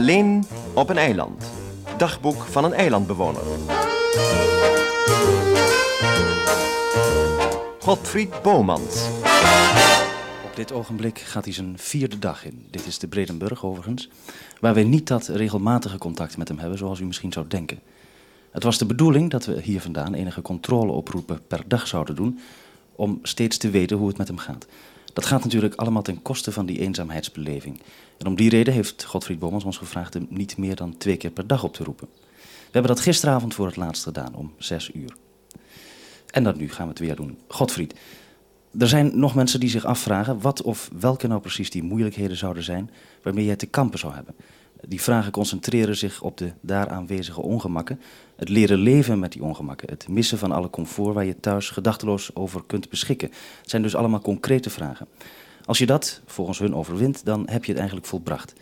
Alleen op een eiland. Dagboek van een eilandbewoner. Godfried Bomans. Op dit ogenblik gaat hij zijn vierde dag in. Dit is de Bredenburg overigens, waar we niet dat regelmatige contact met hem hebben zoals u misschien zou denken. Het was de bedoeling dat we hier vandaan enige controleoproepen per dag zouden doen om steeds te weten hoe het met hem gaat. Dat gaat natuurlijk allemaal ten koste van die eenzaamheidsbeleving. En om die reden heeft Godfried Bomans ons gevraagd hem niet meer dan twee keer per dag op te roepen. We hebben dat gisteravond voor het laatst gedaan, om zes uur. En dan nu gaan we het weer doen. Godfried, er zijn nog mensen die zich afvragen wat of welke nou precies die moeilijkheden zouden zijn waarmee jij te kampen zou hebben. Die vragen concentreren zich op de daar aanwezige ongemakken, het leren leven met die ongemakken, het missen van alle comfort waar je thuis gedachteloos over kunt beschikken. Het zijn dus allemaal concrete vragen. Als je dat volgens hun overwint, dan heb je het eigenlijk volbracht.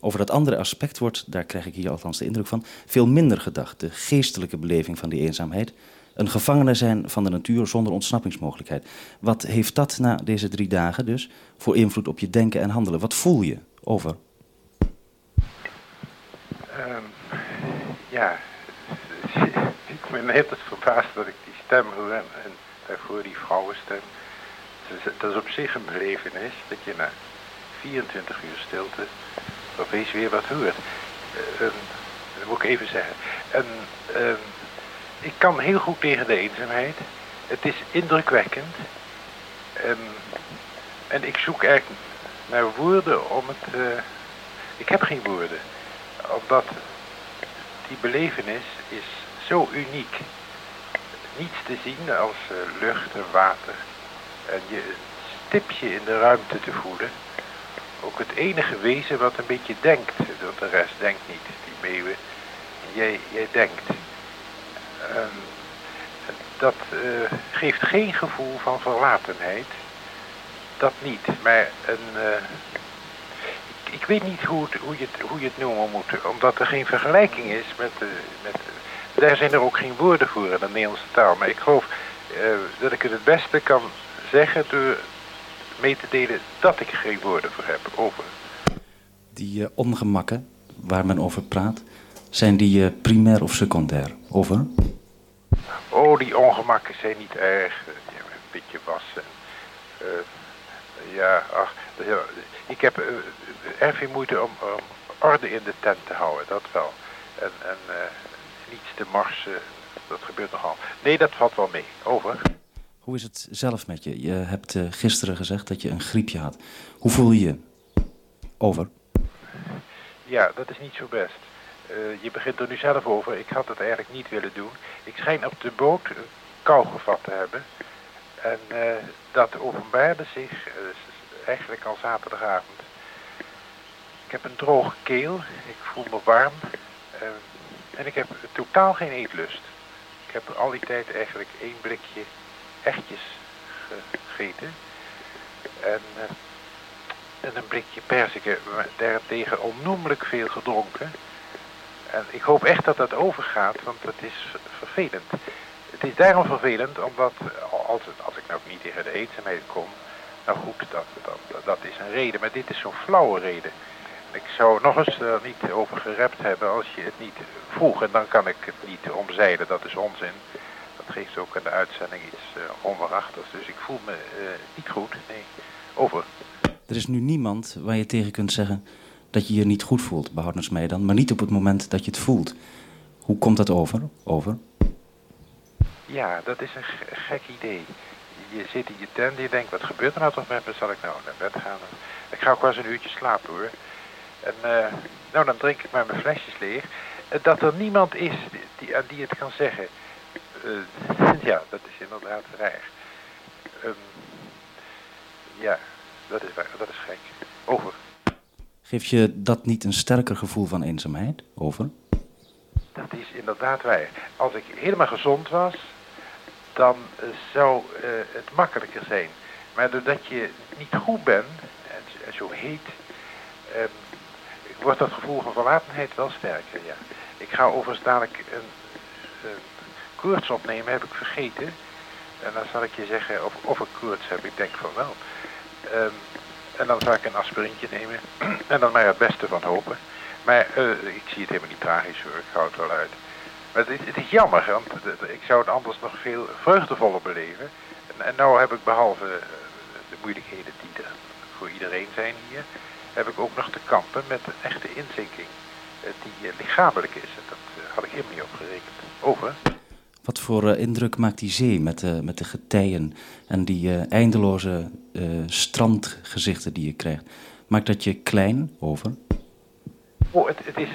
Over dat andere aspect wordt, daar krijg ik hier althans de indruk van, veel minder gedacht. De geestelijke beleving van die eenzaamheid. Een gevangene zijn van de natuur zonder ontsnappingsmogelijkheid. Wat heeft dat na deze drie dagen dus voor invloed op je denken en handelen? Wat voel je over? Um, ja, ik ben net verbaasd dat ik die stem hoor en, daarvoor die vrouwenstem. Dat is op zich een belevenis dat je na 24 uur stilte opeens weer wat hoort. Uh, dat moet ik even zeggen. En, uh, ik kan heel goed tegen de eenzaamheid. Het is indrukwekkend. En ik zoek eigenlijk naar woorden om het... Uh, ik heb geen woorden. Omdat die belevenis is zo uniek. Niets te zien als uh, lucht en water. En je stipje in de ruimte te voelen. Ook het enige wezen wat een beetje denkt. Want de rest denkt niet. Die meeuwen. Jij, jij denkt. Um, dat uh, geeft geen gevoel van verlatenheid. Dat niet. Maar een, uh, ik, weet niet hoe, het, hoe, je het, hoe je het noemen moet. Omdat er geen vergelijking is met... Uh, met daar zijn er ook geen woorden voor in de Nederlandse taal. Maar ik geloof dat ik het het beste kan zeggen door mee te delen dat ik er geen woorden voor heb. Over. Die ongemakken waar men over praat, zijn die primair of secundair? Over? Oh, die ongemakken zijn niet erg. Ja, een beetje wassen. Ja, ach, ik heb uh, erg veel moeite om, om, orde in de tent te houden, dat wel. En, en uh, niets te marsen, dat gebeurt nogal. Nee, dat valt wel mee. Over. Hoe is het zelf met je? Je hebt gisteren gezegd dat je een griepje had. Hoe voel je je? Over. Ja, dat is niet zo best. Uh, je begint er nu zelf over. Ik had het eigenlijk niet willen doen. Ik schijn op de boot kou gevat te hebben. En uh, dat openbaarde zich uh, eigenlijk al zaterdagavond. Ik heb een droge keel. Ik voel me warm. en ik heb totaal geen eetlust. Ik heb al die tijd eigenlijk één blikje echtjes gegeten. En, en een blikje perziken. Daarentegen onnoemelijk veel gedronken. En ik hoop echt dat dat overgaat, want het is vervelend. Het is daarom vervelend, omdat als, als ik nou niet tegen de eenzaamheid kom, nou goed, dat, dat, dat is een reden, maar dit is zo'n flauwe reden. Ik zou nog eens er niet over gerept hebben als je het niet vroeg en dan kan ik het niet omzeilen, dat is onzin. Dat geeft ook aan de uitzending iets uh, onverachtigs, dus ik voel me uh, niet goed, nee, over. Er is nu niemand waar je tegen kunt zeggen, dat je je niet goed voelt, behoudens mij dan, maar niet op het moment dat je het voelt. Hoe komt dat over? over? Ja, dat is een gek idee. Je zit in je tent en je denkt, wat gebeurt er nou toch met me? Zal ik nou naar bed gaan? Ik ga ook wel eens een uurtje slapen hoor. En uh, nou, dan drink ik maar mijn flesjes leeg. En dat er niemand is die, aan die het kan zeggen. Uh, ja, dat is inderdaad raar. Um, ja, dat is, dat is gek. Over. Geeft je dat niet een sterker gevoel van eenzaamheid? Over? Dat is inderdaad waar. Als ik helemaal gezond was, dan zou uh, het makkelijker zijn. Maar doordat je niet goed bent, en, zo heet, um, wordt dat gevoel van verlatenheid wel sterker, ja. Ik ga overigens dadelijk een, een koorts opnemen, heb ik vergeten. En dan zal ik je zeggen of, of ik koorts heb, ik denk van wel. Um, en dan zal ik een aspirintje nemen. En dan maar het beste van hopen. Maar uh, ik zie het helemaal niet tragisch hoor, ik hou het wel uit. Maar het is, het is jammer, want ik zou het anders nog veel vreugdevoller beleven. En, en nou heb ik behalve uh, de moeilijkheden die er voor iedereen zijn hier, heb ik ook nog te kampen met een echte inzinking uh, die lichamelijk is. En dat had ik helemaal niet op gerekend. Over. Wat voor indruk maakt die zee met, uh, met de getijen en die uh, eindeloze strandgezichten die je krijgt? Maakt dat je klein over? Oh, het, het, is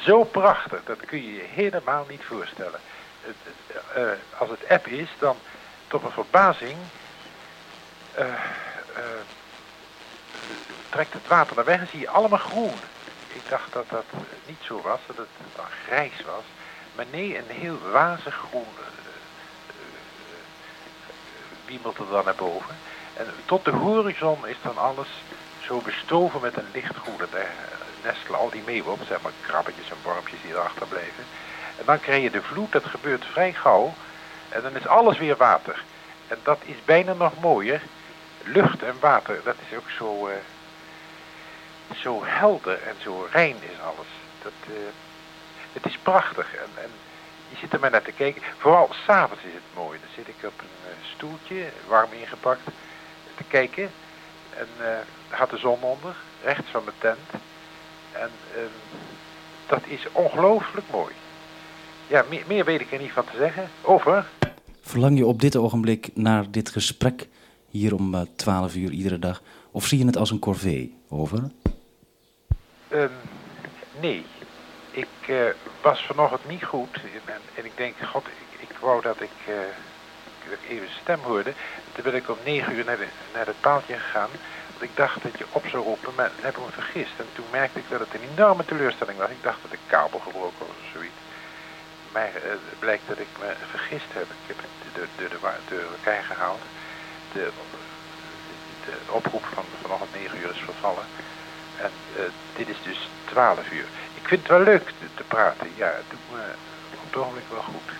zo prachtig, dat kun je je helemaal niet voorstellen. Het, als het app is, dan tot een verbazing trekt het water naar weg en zie je allemaal groen. Ik dacht dat dat niet zo was, dat het dan grijs was. Maar nee, een heel wazig groen wiemelt er dan naar boven. En tot de horizon is dan alles zo bestoven met een lichtgroen. En daar nestelen al die meeuwen op, zeg maar krabbetjes en wormpjes die erachter blijven. En dan krijg je de vloed, dat gebeurt vrij gauw. En dan is alles weer water. En dat is bijna nog mooier. Lucht en water, dat is ook zo, uh, zo helder en zo rein is alles. Dat, uh, het is prachtig. En, en je zit er maar naar te kijken. Vooral s'avonds is het mooi. Dan zit ik op een uh, stoeltje, warm ingepakt, te kijken. En uh, gaat de zon onder, rechts van mijn tent. En uh, dat is ongelooflijk mooi. Ja, meer, meer, weet ik er niet van te zeggen. Over. Verlang je op dit ogenblik naar dit gesprek hier om uh, 12 uur iedere dag? Of zie je het als een corvée? Over. Um, nee, ik uh, was vanochtend niet goed en, en, ik denk, god, ik, ik wou dat ik, uh, even stem hoorde. Toen ben ik om negen uur naar, de, naar het paaltje gegaan, ik dacht dat je op zou roepen, maar heb ik me vergist. En toen merkte ik dat het een enorme teleurstelling was. Ik dacht dat de kabel gebroken was of zoiets. Maar het blijkt dat ik me vergist heb. Ik heb de, de, de, de, gehaald. De, oproep van vanochtend 9 uur is vervallen. En dit is dus 12 uur. Ik vind het wel leuk te, te praten. Ja, het doet me op het ogenblik wel goed.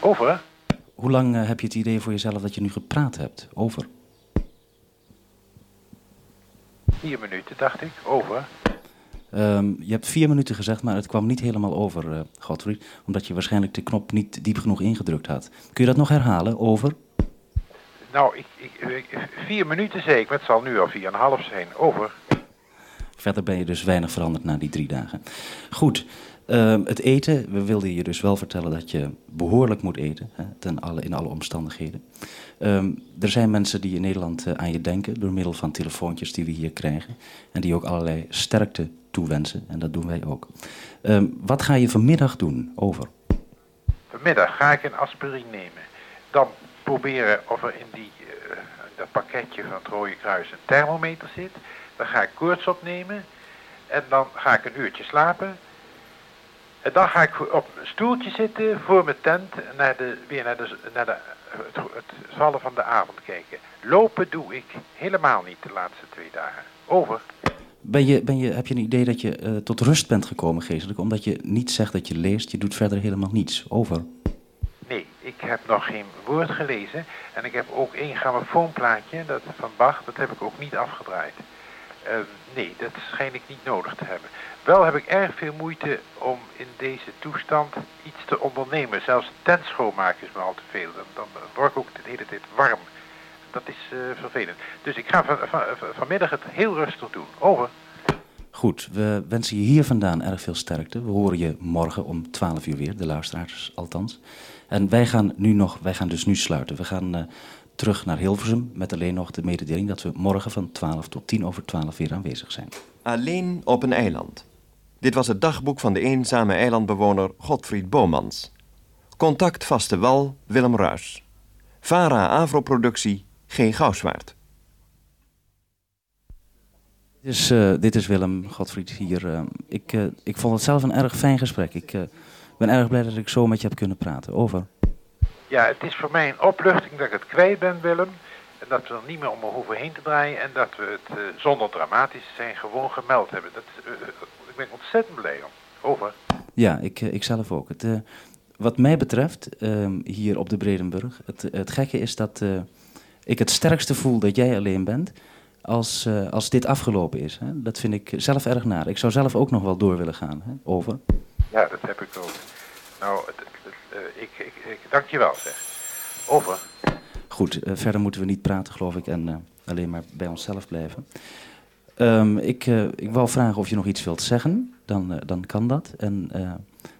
Over. Hoe lang uh, heb je het idee voor jezelf dat je nu gepraat hebt? Over. Vier minuten, dacht ik. Over. Um, je hebt vier minuten gezegd, maar het kwam niet helemaal over, uh, Godfried. Omdat je waarschijnlijk de knop niet diep genoeg ingedrukt had. Kun je dat nog herhalen? Over. Nou, ik, ik, ik, vier minuten zei ik, maar het zal nu al vier en een half zijn. Over. Verder ben je dus weinig veranderd na die drie dagen. Goed, uh, het eten. We wilden je dus wel vertellen dat je behoorlijk moet eten. Hè, ten alle, in alle omstandigheden. Um, er zijn mensen die in Nederland uh, aan je denken. door middel van telefoontjes die we hier krijgen. En die ook allerlei sterkte toewensen. En dat doen wij ook. Um, wat ga je vanmiddag doen? Over. Vanmiddag ga ik een aspirine nemen. Dan proberen of er in die, uh, dat pakketje van het Rode Kruis een thermometer zit. Dan ga ik koorts opnemen. En dan ga ik een uurtje slapen. En dan ga ik op een stoeltje zitten voor mijn tent. Naar de, weer naar, de, naar de, het, het vallen van de avond kijken. Lopen doe ik helemaal niet de laatste twee dagen. Over. Ben je, ben je, heb je een idee dat je uh, tot rust bent gekomen geestelijk? Omdat je niet zegt dat je leest, je doet verder helemaal niets. Over. Nee, ik heb nog geen woord gelezen. En ik heb ook één grammofoonplaatje, dat van Bach, dat heb ik ook niet afgedraaid. Uh, nee, dat schijn ik niet nodig te hebben. Wel heb ik erg veel moeite om in deze toestand iets te ondernemen. Zelfs tent schoonmaken is me al te veel. Dan, dan word ik ook de hele tijd warm. Dat is uh, vervelend. Dus ik ga van, van, vanmiddag het heel rustig doen. Over. Goed, we wensen je hier vandaan erg veel sterkte. We horen je morgen om 12 uur weer, de luisteraars althans. En wij gaan nu nog, wij gaan dus nu sluiten. We gaan uh, terug naar Hilversum met alleen nog de mededeling dat we morgen van 12 tot 10 over 12 weer aanwezig zijn. Alleen op een eiland. Dit was het dagboek van de eenzame eilandbewoner Godfried Bomans. Contact vaste wal Willem Ruis. VARA Avro-productie G. Gouwswaard. Dit is, uh, dit is Willem Godfried hier. Uh, ik, uh, ik vond het zelf een erg fijn gesprek. Ik ben erg blij dat ik zo met je heb kunnen praten. Over. Ja, het is voor mij een opluchting dat ik het kwijt ben, Willem. En dat we er niet meer om me hoeven heen te draaien. En dat we het uh, zonder dramatisch zijn gewoon gemeld hebben. Dat, uh, ik ben ontzettend blij om. Over. Ja, ik, ik zelf ook. Het, uh, wat mij betreft, hier op de Bredenburg, het, het gekke is dat ik het sterkste voel dat jij alleen bent. als, eh, als dit afgelopen is. Hè? Dat vind ik zelf erg naar. Ik zou zelf ook nog wel door willen gaan. Hè? Over. Ja, dat heb ik ook. Nou, het, eh, ik, ik, ik dank je wel, zeg. Over. Goed, eh, verder moeten we niet praten, geloof ik, en eh, alleen maar bij onszelf blijven. Ehm, ik, eh, ik wou vragen of je nog iets wilt zeggen, dan, eh, dan kan dat. En eh,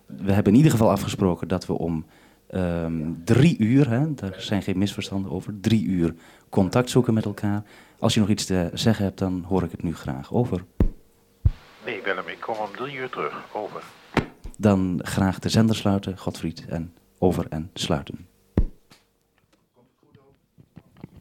we hebben in ieder geval afgesproken dat we om ehm, drie uur, hè, daar zijn geen misverstanden over, drie uur contact zoeken met elkaar. Als je nog iets te zeggen hebt, dan hoor ik het nu graag. Over. Nee, Willem, ik kom om drie uur terug. Over. Dan graag de zender sluiten, Godfried, en over en sluiten.